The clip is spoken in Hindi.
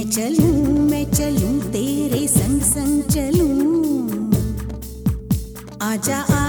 मैं चलूँ मैं चलू तेरे संग संग चलूँ। आजा आ